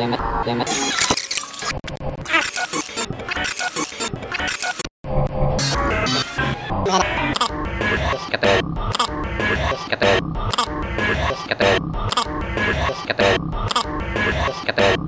Demet, Demet. Kata, kata, kata,